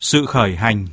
Sự khởi hành.